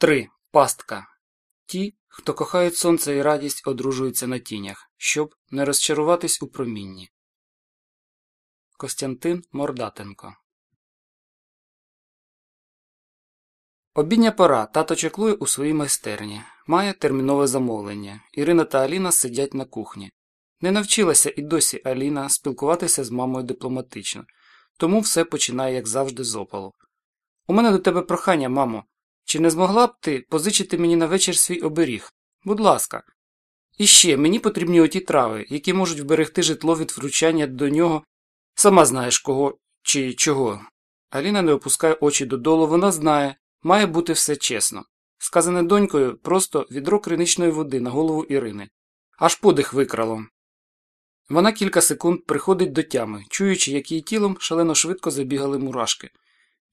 3. Пастка. Ті, хто кохають сонце і радість, одружуються на тінях, щоб не розчаруватись у промінні. Костянтин Мордатенко Обідня пора. Тато чеклує у своїй майстерні. Має термінове замовлення. Ірина та Аліна сидять на кухні. Не навчилася і досі Аліна спілкуватися з мамою дипломатично, тому все починає, як завжди, з опалу. У мене до тебе прохання, мамо. Чи не змогла б ти позичити мені на вечір свій оберіг? Будь ласка. І ще мені потрібні оті трави, які можуть вберегти житло від вручання до нього. Сама знаєш кого чи чого. Аліна не опускає очі додолу, вона знає, має бути все чесно. Сказане донькою просто відро криничної води на голову Ірини. Аж подих викрало. Вона кілька секунд приходить до тями, чуючи, як її тілом шалено швидко забігали мурашки.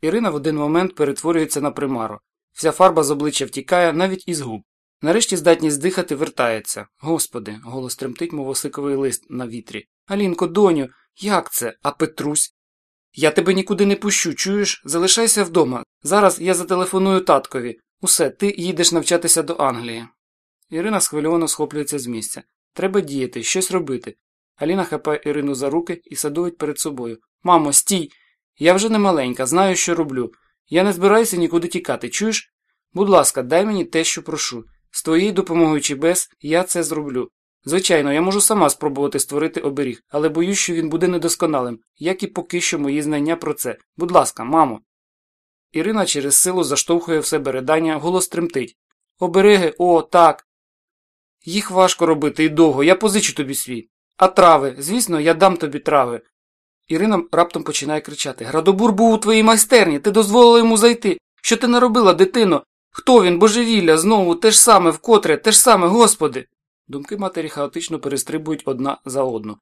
Ірина в один момент перетворюється на примару. Вся фарба з обличчя втікає, навіть із губ. Нарешті здатність дихати вертається. Господи, голос тремтить, мов осиковий лист на вітрі. Алінко, доню, як це? А Петрусь? Я тебе нікуди не пущу, чуєш? Залишайся вдома. Зараз я зателефоную таткові. Усе, ти їдеш навчатися до Англії. Ірина схвильовано схоплюється з місця. Треба діяти, щось робити. Аліна хапає Ірину за руки і садують перед собою. Мамо, стій! Я вже не маленька, знаю, що роблю. Я не збираюся нікуди тікати, чуєш? Будь ласка, дай мені те, що прошу. З твоєю допомогою чи без, я це зроблю. Звичайно, я можу сама спробувати створити оберіг, але боюсь, що він буде недосконалим, як і поки що мої знання про це. Будь ласка, мамо. Ірина через силу заштовхує в себе ридання, голос тремтить. Обереги, о, так. Їх важко робити і довго, я позичу тобі свій. А трави, звісно, я дам тобі трави. Ірина раптом починає кричати Градобур був у твоїй майстерні, ти дозволила йому зайти. Що ти наробила, дитино? Хто він, божевілля, знову те ж саме, вкотре, те ж саме, господи. Думки матері хаотично перестрибують одна за одну.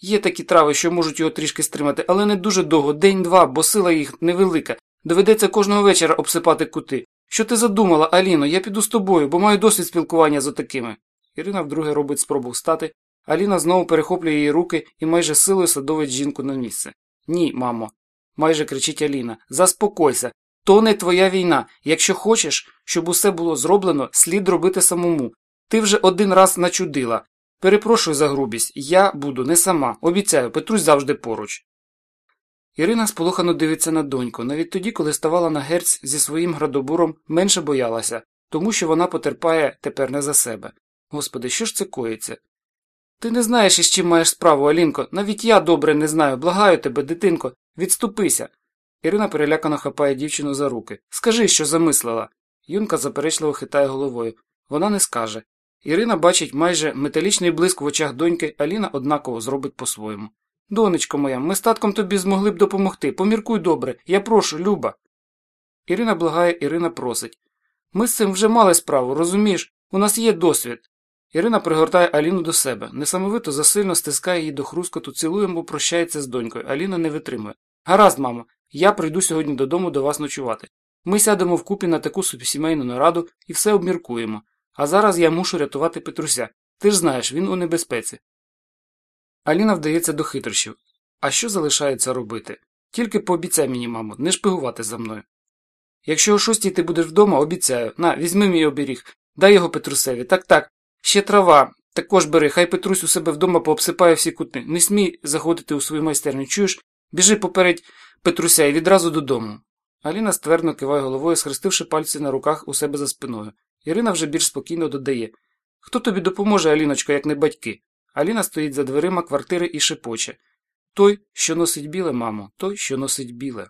Є такі трави, що можуть його трішки стримати, але не дуже довго, день-два, бо сила їх невелика. Доведеться кожного вечора обсипати кути. Що ти задумала, Аліно? Я піду з тобою, бо маю досвід спілкування з отакими. Ірина вдруге робить спробу встати, Аліна знову перехоплює її руки і майже силою садовить жінку на місце. Ні, мамо, майже кричить Аліна. Заспокойся. То не твоя війна. Якщо хочеш, щоб усе було зроблено, слід робити самому. Ти вже один раз начудила. Перепрошую за грубість, я буду не сама. Обіцяю, Петрусь завжди поруч. Ірина сполохано дивиться на доньку, навіть тоді, коли ставала на герць зі своїм градобуром, менше боялася, тому що вона потерпає тепер не за себе. Господи, що ж це коїться? Ти не знаєш, із чим маєш справу, Алінко. Навіть я добре не знаю. Благаю тебе, дитинко, відступися. Ірина перелякано хапає дівчину за руки. Скажи, що замислила. Юнка заперечливо хитає головою. Вона не скаже. Ірина бачить майже металічний блиск в очах доньки, Аліна однаково зробить по-своєму. Донечко моя, ми з татком тобі змогли б допомогти. Поміркуй добре, я прошу, Люба. Ірина благає, Ірина просить. Ми з цим вже мали справу, розумієш? У нас є досвід. Ірина пригортає Аліну до себе, несамовито засильно стискає її до хрускоту, цілує, бо прощається з донькою. Аліна не витримує. Гаразд, мамо, я прийду сьогодні додому до вас ночувати. Ми сядемо вкупі на таку собі сімейну нараду і все обміркуємо. А зараз я мушу рятувати Петруся. Ти ж знаєш, він у небезпеці. Аліна вдається до хитрощів. А що залишається робити? Тільки пообіцяй мені, мамо, не шпигувати за мною. Якщо о шостій ти будеш вдома, обіцяю. На, візьми мій оберіг, дай його Петрусеві. Так так. Ще трава. Також бери, хай Петрусь у себе вдома пообсипає всі кути. Не смій заходити у свою майстерню, чуєш? Біжи попередь Петруся і відразу додому. Аліна ствердно киває головою, схрестивши пальці на руках у себе за спиною. Ірина вже більш спокійно додає Хто тобі допоможе, Аліночко, як не батьки? Аліна стоїть за дверима квартири і шепоче Той, що носить біле, мамо, той, що носить біле.